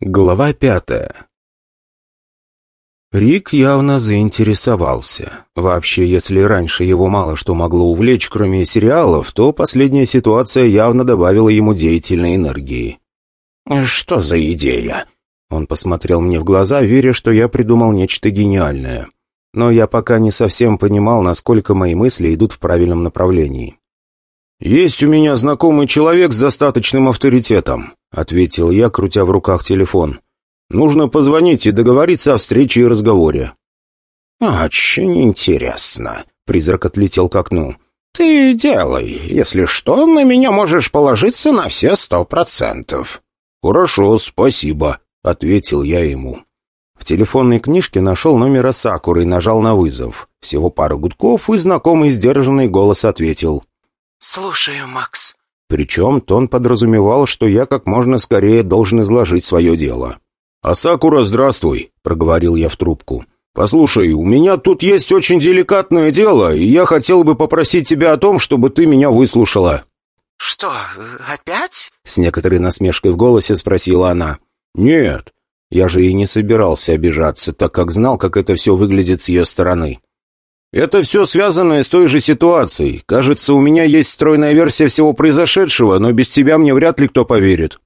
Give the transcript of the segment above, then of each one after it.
Глава пятая Рик явно заинтересовался. Вообще, если раньше его мало что могло увлечь, кроме сериалов, то последняя ситуация явно добавила ему деятельной энергии. «Что за идея?» Он посмотрел мне в глаза, веря, что я придумал нечто гениальное. Но я пока не совсем понимал, насколько мои мысли идут в правильном направлении. «Есть у меня знакомый человек с достаточным авторитетом», — ответил я, крутя в руках телефон. «Нужно позвонить и договориться о встрече и разговоре». «Очень интересно», — призрак отлетел к окну. «Ты делай. Если что, на меня можешь положиться на все сто процентов». «Хорошо, спасибо», — ответил я ему. В телефонной книжке нашел номер Сакуры и нажал на вызов. Всего пару гудков, и знакомый сдержанный голос ответил. «Слушаю, Макс». Причем тон подразумевал, что я как можно скорее должен изложить свое дело. «Асакура, здравствуй», — проговорил я в трубку. «Послушай, у меня тут есть очень деликатное дело, и я хотел бы попросить тебя о том, чтобы ты меня выслушала». «Что, опять?» — с некоторой насмешкой в голосе спросила она. «Нет, я же и не собирался обижаться, так как знал, как это все выглядит с ее стороны. Это все связано с той же ситуацией. Кажется, у меня есть стройная версия всего произошедшего, но без тебя мне вряд ли кто поверит».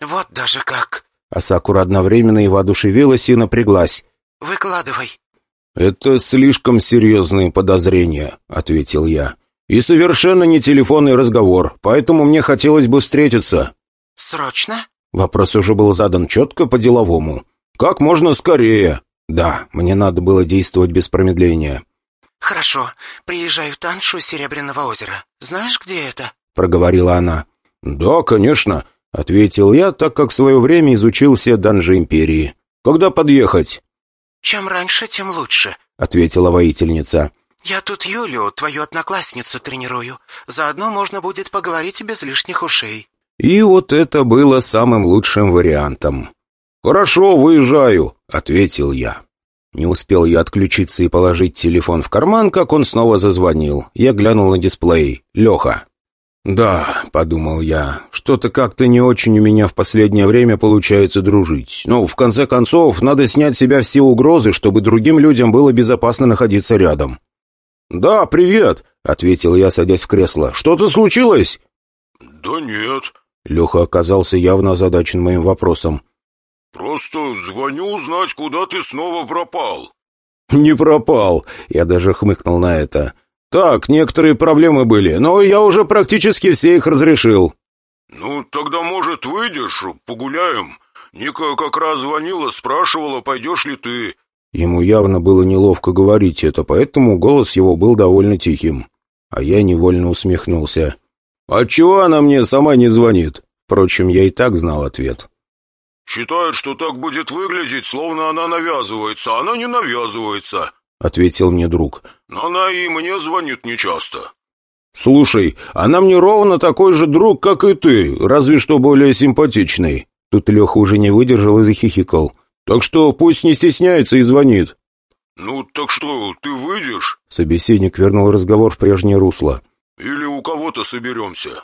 «Вот даже как!» Асакура одновременно и воодушевилась, и напряглась. «Выкладывай». «Это слишком серьезные подозрения», — ответил я. «И совершенно не телефонный разговор, поэтому мне хотелось бы встретиться». «Срочно?» Вопрос уже был задан четко по-деловому. «Как можно скорее?» «Да, мне надо было действовать без промедления». «Хорошо. Приезжаю в Таншу Серебряного озера. Знаешь, где это?» — проговорила она. «Да, конечно», — ответил я, так как в свое время изучил все данжи Империи. «Когда подъехать?» «Чем раньше, тем лучше», — ответила воительница. «Я тут Юлю, твою одноклассницу, тренирую. Заодно можно будет поговорить без лишних ушей». И вот это было самым лучшим вариантом. «Хорошо, выезжаю», — ответил я. Не успел я отключиться и положить телефон в карман, как он снова зазвонил. Я глянул на дисплей. «Леха». «Да», — подумал я, — «что-то как-то не очень у меня в последнее время получается дружить. Ну, в конце концов, надо снять с себя все угрозы, чтобы другим людям было безопасно находиться рядом». «Да, привет», — ответил я, садясь в кресло. «Что-то случилось?» «Да нет». Леха оказался явно озадачен моим вопросом. «Просто звоню узнать, куда ты снова пропал». «Не пропал», — я даже хмыкнул на это. «Так, некоторые проблемы были, но я уже практически все их разрешил». «Ну, тогда, может, выйдешь, погуляем? Ника как раз звонила, спрашивала, пойдешь ли ты». Ему явно было неловко говорить это, поэтому голос его был довольно тихим. А я невольно усмехнулся. «Отчего она мне сама не звонит?» Впрочем, я и так знал ответ. «Считает, что так будет выглядеть, словно она навязывается, она не навязывается», — ответил мне друг. «Но она и мне звонит нечасто». «Слушай, она мне ровно такой же друг, как и ты, разве что более симпатичный». Тут Леха уже не выдержал и захихикал. «Так что пусть не стесняется и звонит». «Ну, так что, ты выйдешь?» Собеседник вернул разговор в прежнее русло. «Или у кого-то соберемся?»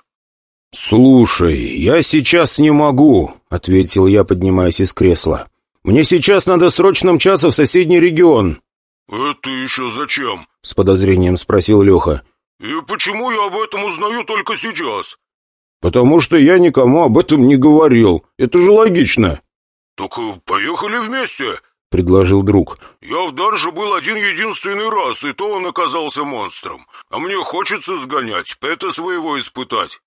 «Слушай, я сейчас не могу», — ответил я, поднимаясь из кресла. «Мне сейчас надо срочно мчаться в соседний регион». «Это еще зачем?» — с подозрением спросил Леха. «И почему я об этом узнаю только сейчас?» «Потому что я никому об этом не говорил. Это же логично». «Так поехали вместе», — предложил друг. «Я в Данже был один единственный раз, и то он оказался монстром. А мне хочется сгонять, это своего испытать».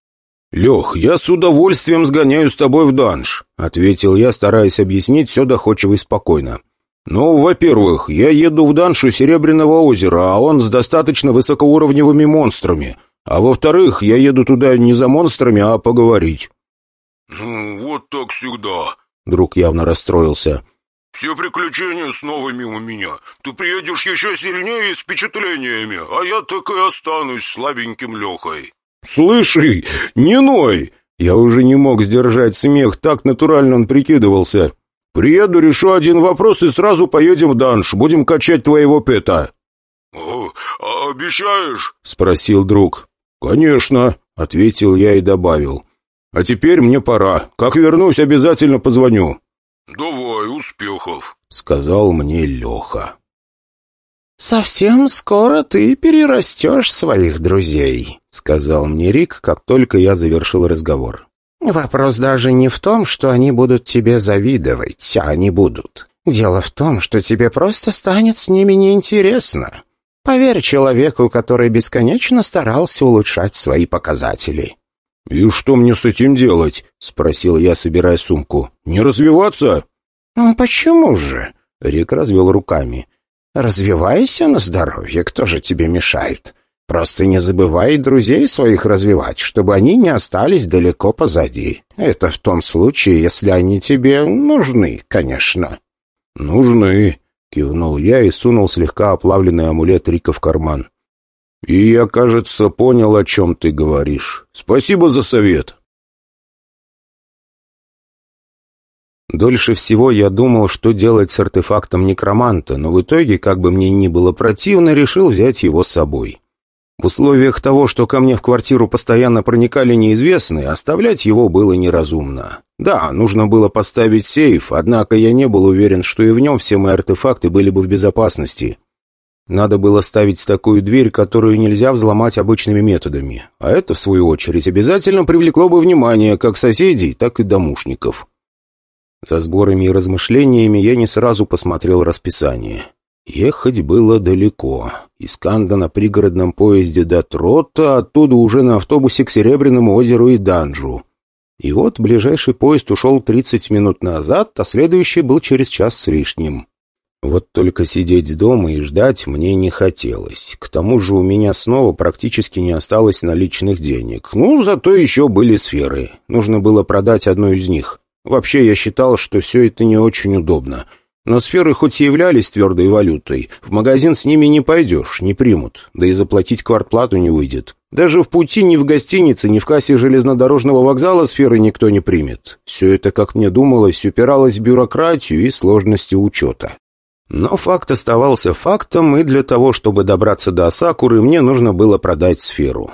«Лех, я с удовольствием сгоняю с тобой в данж», — ответил я, стараясь объяснить все доходчиво и спокойно. «Ну, во-первых, я еду в данж у Серебряного озера, а он с достаточно высокоуровневыми монстрами. А во-вторых, я еду туда не за монстрами, а поговорить». «Ну, вот так всегда», — друг явно расстроился. «Все приключения снова мимо меня. Ты приедешь еще сильнее и с впечатлениями, а я так и останусь слабеньким Лехой». «Слыши, не ной!» Я уже не мог сдержать смех, так натурально он прикидывался. «Приеду, решу один вопрос и сразу поедем в данж, будем качать твоего пета». «О, а обещаешь?» — спросил друг. «Конечно», — ответил я и добавил. «А теперь мне пора. Как вернусь, обязательно позвоню». «Давай, успехов», — сказал мне Леха. «Совсем скоро ты перерастешь своих друзей», — сказал мне Рик, как только я завершил разговор. «Вопрос даже не в том, что они будут тебе завидовать, а они будут. Дело в том, что тебе просто станет с ними неинтересно. Поверь человеку, который бесконечно старался улучшать свои показатели». «И что мне с этим делать?» — спросил я, собирая сумку. «Не развиваться?» «Почему же?» — Рик развел руками. «Развивайся на здоровье, кто же тебе мешает? Просто не забывай друзей своих развивать, чтобы они не остались далеко позади. Это в том случае, если они тебе нужны, конечно». «Нужны», — кивнул я и сунул слегка оплавленный амулет Рика в карман. «И я, кажется, понял, о чем ты говоришь. Спасибо за совет». Дольше всего я думал, что делать с артефактом некроманта, но в итоге, как бы мне ни было противно, решил взять его с собой. В условиях того, что ко мне в квартиру постоянно проникали неизвестные, оставлять его было неразумно. Да, нужно было поставить сейф, однако я не был уверен, что и в нем все мои артефакты были бы в безопасности. Надо было ставить такую дверь, которую нельзя взломать обычными методами, а это, в свою очередь, обязательно привлекло бы внимание как соседей, так и домушников. За сборами и размышлениями я не сразу посмотрел расписание. Ехать было далеко. Из Канда на пригородном поезде до Трота, оттуда уже на автобусе к Серебряному озеру и Данжу. И вот ближайший поезд ушел 30 минут назад, а следующий был через час с лишним. Вот только сидеть дома и ждать мне не хотелось. К тому же у меня снова практически не осталось наличных денег. Ну, зато еще были сферы. Нужно было продать одну из них. Вообще, я считал, что все это не очень удобно. Но сферы хоть и являлись твердой валютой, в магазин с ними не пойдешь, не примут, да и заплатить квартплату не выйдет. Даже в пути ни в гостинице, ни в кассе железнодорожного вокзала сферы никто не примет. Все это, как мне думалось, упиралось в бюрократию и сложности учета. Но факт оставался фактом, и для того, чтобы добраться до Асакуры, мне нужно было продать сферу.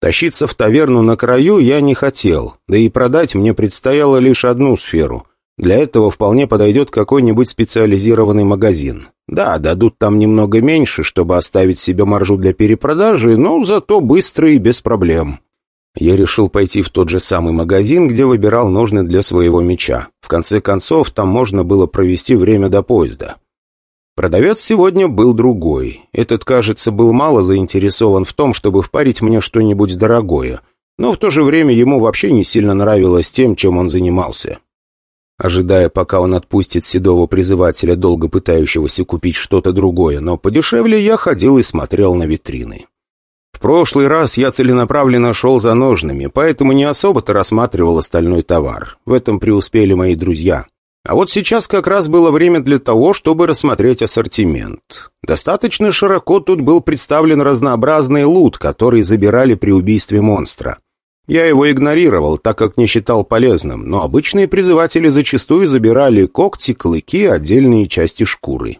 Тащиться в таверну на краю я не хотел, да и продать мне предстояло лишь одну сферу. Для этого вполне подойдет какой-нибудь специализированный магазин. Да, дадут там немного меньше, чтобы оставить себе маржу для перепродажи, но зато быстро и без проблем. Я решил пойти в тот же самый магазин, где выбирал ножны для своего меча. В конце концов, там можно было провести время до поезда. Продавец сегодня был другой. Этот, кажется, был мало заинтересован в том, чтобы впарить мне что-нибудь дорогое, но в то же время ему вообще не сильно нравилось тем, чем он занимался. Ожидая, пока он отпустит седого призывателя, долго пытающегося купить что-то другое, но подешевле, я ходил и смотрел на витрины. В прошлый раз я целенаправленно шел за ножными, поэтому не особо-то рассматривал остальной товар. В этом преуспели мои друзья. А вот сейчас как раз было время для того, чтобы рассмотреть ассортимент. Достаточно широко тут был представлен разнообразный лут, который забирали при убийстве монстра. Я его игнорировал, так как не считал полезным, но обычные призыватели зачастую забирали когти, клыки, отдельные части шкуры.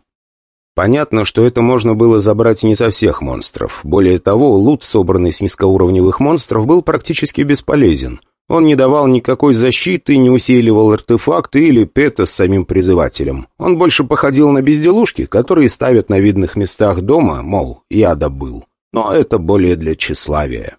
Понятно, что это можно было забрать не со всех монстров. Более того, лут, собранный с низкоуровневых монстров, был практически бесполезен. Он не давал никакой защиты, не усиливал артефакты или пета с самим призывателем. Он больше походил на безделушки, которые ставят на видных местах дома, мол, я добыл. Но это более для тщеславия.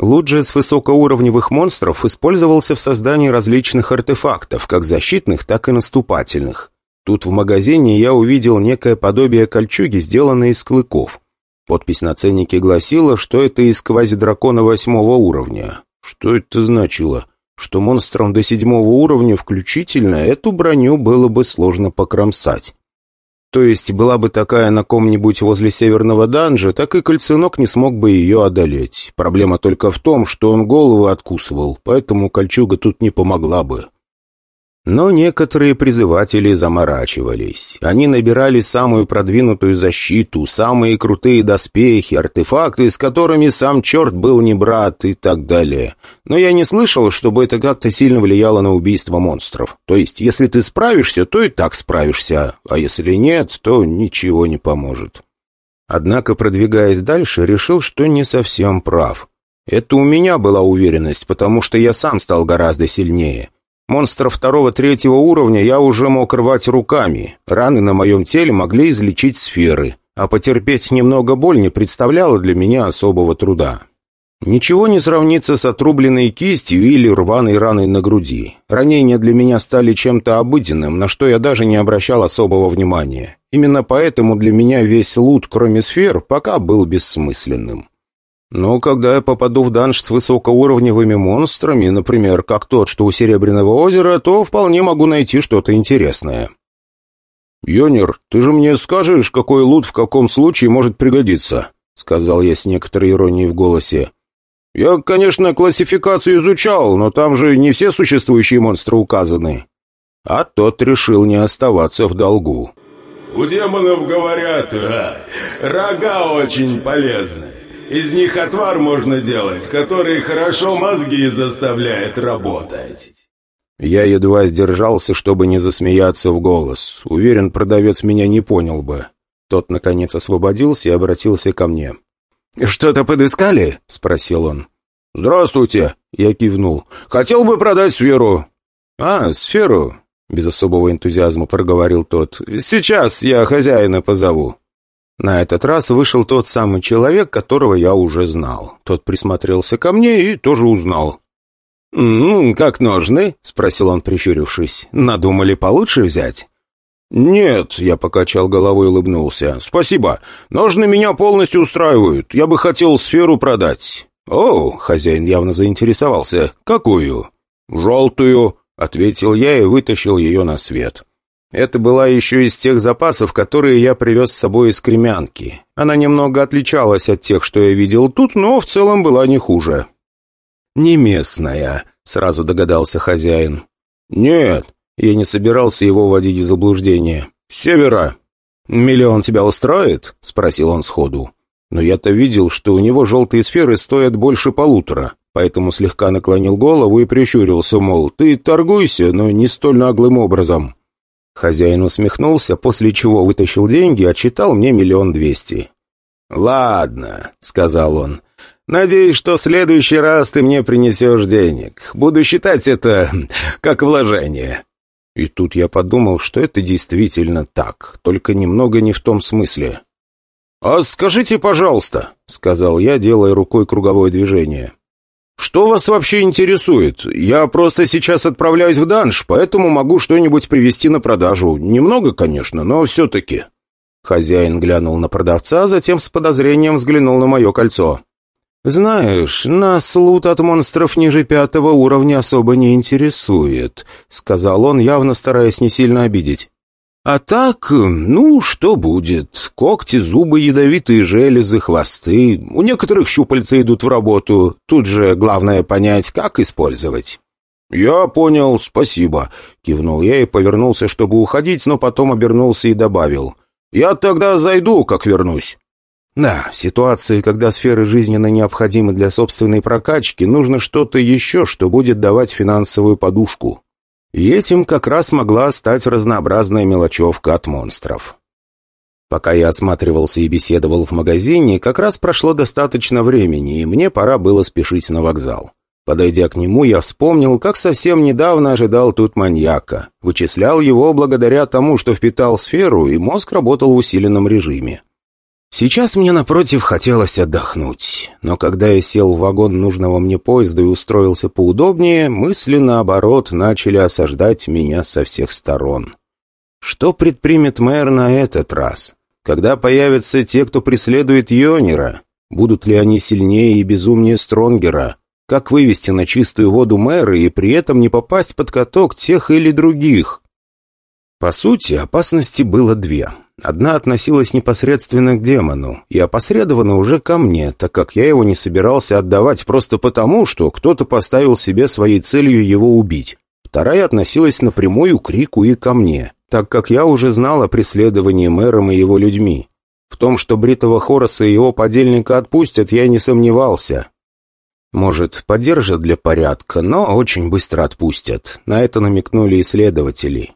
Луджи с высокоуровневых монстров использовался в создании различных артефактов, как защитных, так и наступательных. Тут в магазине я увидел некое подобие кольчуги, сделанной из клыков. Подпись на ценнике гласила, что это из квазидракона восьмого уровня. Что это значило? Что монстрам до седьмого уровня включительно эту броню было бы сложно покромсать. То есть была бы такая на ком-нибудь возле северного данжа, так и кольценок не смог бы ее одолеть. Проблема только в том, что он голову откусывал, поэтому кольчуга тут не помогла бы. Но некоторые призыватели заморачивались. Они набирали самую продвинутую защиту, самые крутые доспехи, артефакты, с которыми сам черт был не брат и так далее. Но я не слышал, чтобы это как-то сильно влияло на убийство монстров. То есть, если ты справишься, то и так справишься, а если нет, то ничего не поможет. Однако, продвигаясь дальше, решил, что не совсем прав. Это у меня была уверенность, потому что я сам стал гораздо сильнее. Монстров второго-третьего уровня я уже мог рвать руками. Раны на моем теле могли излечить сферы, а потерпеть немного боль не представляло для меня особого труда. Ничего не сравнится с отрубленной кистью или рваной раной на груди. Ранения для меня стали чем-то обыденным, на что я даже не обращал особого внимания. Именно поэтому для меня весь лут, кроме сфер, пока был бессмысленным. Но когда я попаду в данж с высокоуровневыми монстрами, например, как тот, что у Серебряного озера, то вполне могу найти что-то интересное. «Йонер, ты же мне скажешь, какой лут в каком случае может пригодиться?» — сказал я с некоторой иронией в голосе. «Я, конечно, классификацию изучал, но там же не все существующие монстры указаны». А тот решил не оставаться в долгу. «У демонов говорят, рога очень полезны. Из них отвар можно делать, который хорошо мозги заставляет работать». Я едва сдержался, чтобы не засмеяться в голос. Уверен, продавец меня не понял бы. Тот, наконец, освободился и обратился ко мне. «Что-то подыскали?» — спросил он. «Здравствуйте!» — я кивнул. «Хотел бы продать сферу». «А, сферу?» — без особого энтузиазма проговорил тот. «Сейчас я хозяина позову». На этот раз вышел тот самый человек, которого я уже знал. Тот присмотрелся ко мне и тоже узнал. «Ну, как ножны?» — спросил он, прищурившись. «Надумали получше взять?» «Нет», — я покачал головой и улыбнулся. «Спасибо. Ножны меня полностью устраивают. Я бы хотел сферу продать». «О!» — хозяин явно заинтересовался. «Какую?» «Желтую», — ответил я и вытащил ее на свет. Это была еще из тех запасов, которые я привез с собой из кремянки. Она немного отличалась от тех, что я видел тут, но в целом была не хуже. «Не местная», — сразу догадался хозяин. «Нет, я не собирался его вводить в заблуждение. «Севера!» «Миллион тебя устроит?» — спросил он сходу. Но я-то видел, что у него желтые сферы стоят больше полутора, поэтому слегка наклонил голову и прищурился, мол, ты торгуйся, но не столь наглым образом. Хозяин усмехнулся, после чего вытащил деньги и отчитал мне миллион двести. «Ладно», — сказал он, — «надеюсь, что в следующий раз ты мне принесешь денег. Буду считать это как вложение». И тут я подумал, что это действительно так, только немного не в том смысле. «А скажите, пожалуйста», — сказал я, делая рукой круговое движение. «Что вас вообще интересует? Я просто сейчас отправляюсь в данж, поэтому могу что-нибудь привезти на продажу. Немного, конечно, но все-таки». Хозяин глянул на продавца, затем с подозрением взглянул на мое кольцо. «Знаешь, нас лут от монстров ниже пятого уровня особо не интересует», — сказал он, явно стараясь не сильно обидеть. «А так, ну, что будет? Когти, зубы, ядовитые железы, хвосты. У некоторых щупальца идут в работу. Тут же главное понять, как использовать». «Я понял, спасибо», — кивнул я и повернулся, чтобы уходить, но потом обернулся и добавил. «Я тогда зайду, как вернусь». Да, в ситуации, когда сферы жизненно необходимы для собственной прокачки, нужно что-то еще, что будет давать финансовую подушку. И этим как раз могла стать разнообразная мелочевка от монстров. Пока я осматривался и беседовал в магазине, как раз прошло достаточно времени, и мне пора было спешить на вокзал. Подойдя к нему, я вспомнил, как совсем недавно ожидал тут маньяка. Вычислял его благодаря тому, что впитал сферу, и мозг работал в усиленном режиме. Сейчас мне, напротив, хотелось отдохнуть, но когда я сел в вагон нужного мне поезда и устроился поудобнее, мысли, наоборот, начали осаждать меня со всех сторон. Что предпримет мэр на этот раз? Когда появятся те, кто преследует Йонера? Будут ли они сильнее и безумнее Стронгера? Как вывести на чистую воду мэра и при этом не попасть под каток тех или других? По сути, опасности было две — Одна относилась непосредственно к демону, и опосредованно уже ко мне, так как я его не собирался отдавать просто потому, что кто-то поставил себе своей целью его убить. Вторая относилась напрямую к Рику и ко мне, так как я уже знал о преследовании мэром и его людьми. В том, что Бритого Хороса и его подельника отпустят, я не сомневался. Может, подержат для порядка, но очень быстро отпустят. На это намекнули исследователи.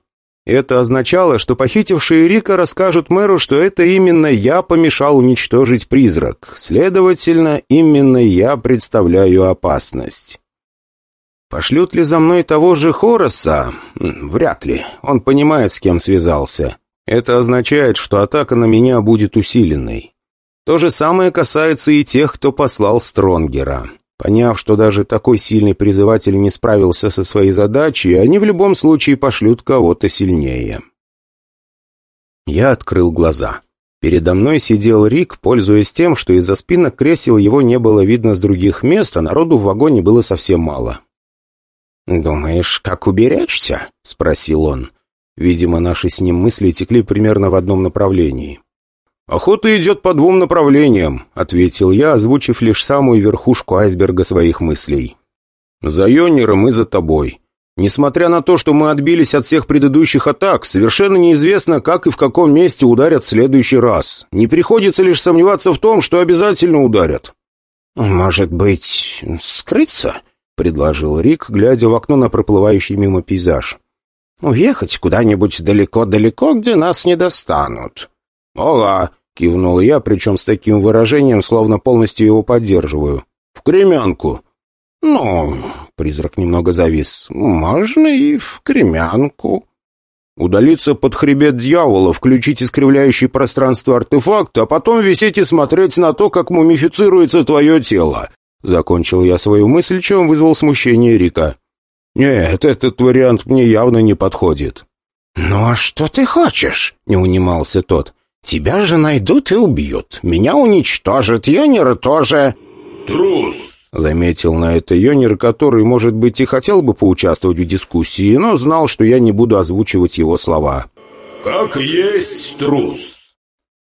Это означало, что похитившие Рика расскажут мэру, что это именно я помешал уничтожить призрак. Следовательно, именно я представляю опасность. Пошлют ли за мной того же Хороса? Вряд ли. Он понимает, с кем связался. Это означает, что атака на меня будет усиленной. То же самое касается и тех, кто послал Стронгера. Поняв, что даже такой сильный призыватель не справился со своей задачей, они в любом случае пошлют кого-то сильнее. Я открыл глаза. Передо мной сидел Рик, пользуясь тем, что из-за спинок кресел его не было видно с других мест, а народу в вагоне было совсем мало. «Думаешь, как уберечься?» — спросил он. Видимо, наши с ним мысли текли примерно в одном направлении. «Охота идет по двум направлениям», — ответил я, озвучив лишь самую верхушку айсберга своих мыслей. «За Йонером и за тобой. Несмотря на то, что мы отбились от всех предыдущих атак, совершенно неизвестно, как и в каком месте ударят в следующий раз. Не приходится лишь сомневаться в том, что обязательно ударят». «Может быть, скрыться?» — предложил Рик, глядя в окно на проплывающий мимо пейзаж. «Уехать куда-нибудь далеко-далеко, где нас не достанут». «Ага», — кивнул я, причем с таким выражением, словно полностью его поддерживаю. «В кремянку». «Ну, Призрак немного завис. «Можно и в кремянку». «Удалиться под хребет дьявола, включить искривляющий пространство артефакт, а потом висеть и смотреть на то, как мумифицируется твое тело». Закончил я свою мысль, чем вызвал смущение Рика. «Нет, этот вариант мне явно не подходит». «Ну а что ты хочешь?» — не унимался тот. «Тебя же найдут и убьют. Меня уничтожат, Йонера тоже». «Трус!» Заметил на это Йонер, который, может быть, и хотел бы поучаствовать в дискуссии, но знал, что я не буду озвучивать его слова. «Как есть трус».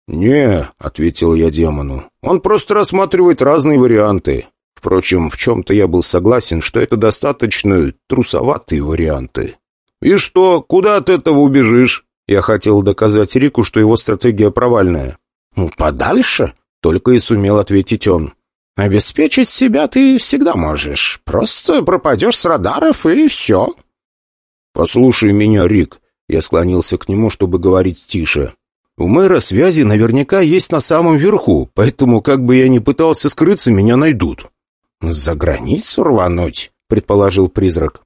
«Не», — ответил я демону, — «он просто рассматривает разные варианты. Впрочем, в чем-то я был согласен, что это достаточно трусоватые варианты». «И что, куда от этого убежишь?» Я хотел доказать Рику, что его стратегия провальная. «Подальше?» — только и сумел ответить он. Обеспечить себя ты всегда можешь. Просто пропадешь с радаров, и все». «Послушай меня, Рик». Я склонился к нему, чтобы говорить тише. «У мэра связи наверняка есть на самом верху, поэтому, как бы я ни пытался скрыться, меня найдут». «За границу рвануть?» — предположил призрак.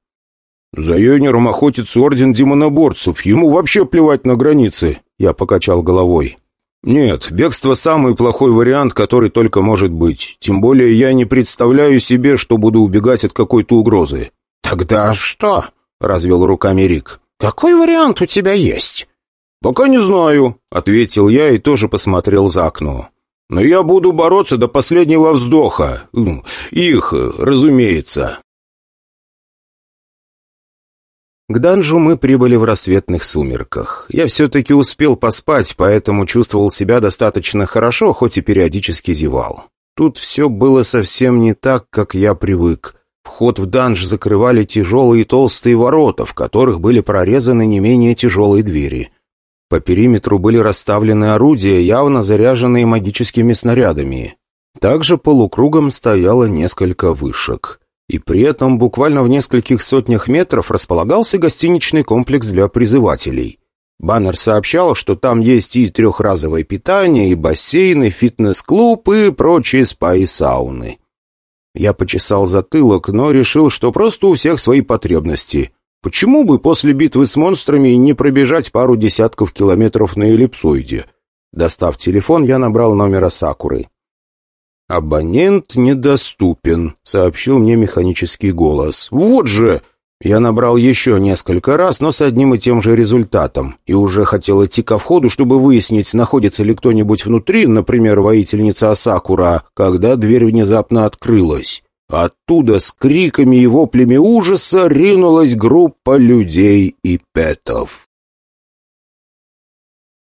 «За Йонером охотится орден демоноборцев. Ему вообще плевать на границы», — я покачал головой. «Нет, бегство – самый плохой вариант, который только может быть. Тем более я не представляю себе, что буду убегать от какой-то угрозы». «Тогда что?» – развел руками Рик. «Какой вариант у тебя есть?» «Пока не знаю», — ответил я и тоже посмотрел за окно. «Но я буду бороться до последнего вздоха. Их, разумеется». К данжу мы прибыли в рассветных сумерках. Я все-таки успел поспать, поэтому чувствовал себя достаточно хорошо, хоть и периодически зевал. Тут все было совсем не так, как я привык. Вход в данж закрывали тяжелые толстые ворота, в которых были прорезаны не менее тяжелые двери. По периметру были расставлены орудия, явно заряженные магическими снарядами. Также полукругом стояло несколько вышек. И при этом буквально в нескольких сотнях метров располагался гостиничный комплекс для призывателей. Баннер сообщал, что там есть и трехразовое питание, и бассейны, фитнес-клуб и прочие спа и сауны. Я почесал затылок, но решил, что просто у всех свои потребности. Почему бы после битвы с монстрами не пробежать пару десятков километров на эллипсоиде? Достав телефон, я набрал номер Сакуры. «Абонент недоступен», — сообщил мне механический голос. «Вот же!» Я набрал еще несколько раз, но с одним и тем же результатом, и уже хотел идти ко входу, чтобы выяснить, находится ли кто-нибудь внутри, например, воительница Асакура, когда дверь внезапно открылась. Оттуда с криками и воплями ужаса ринулась группа людей и петов.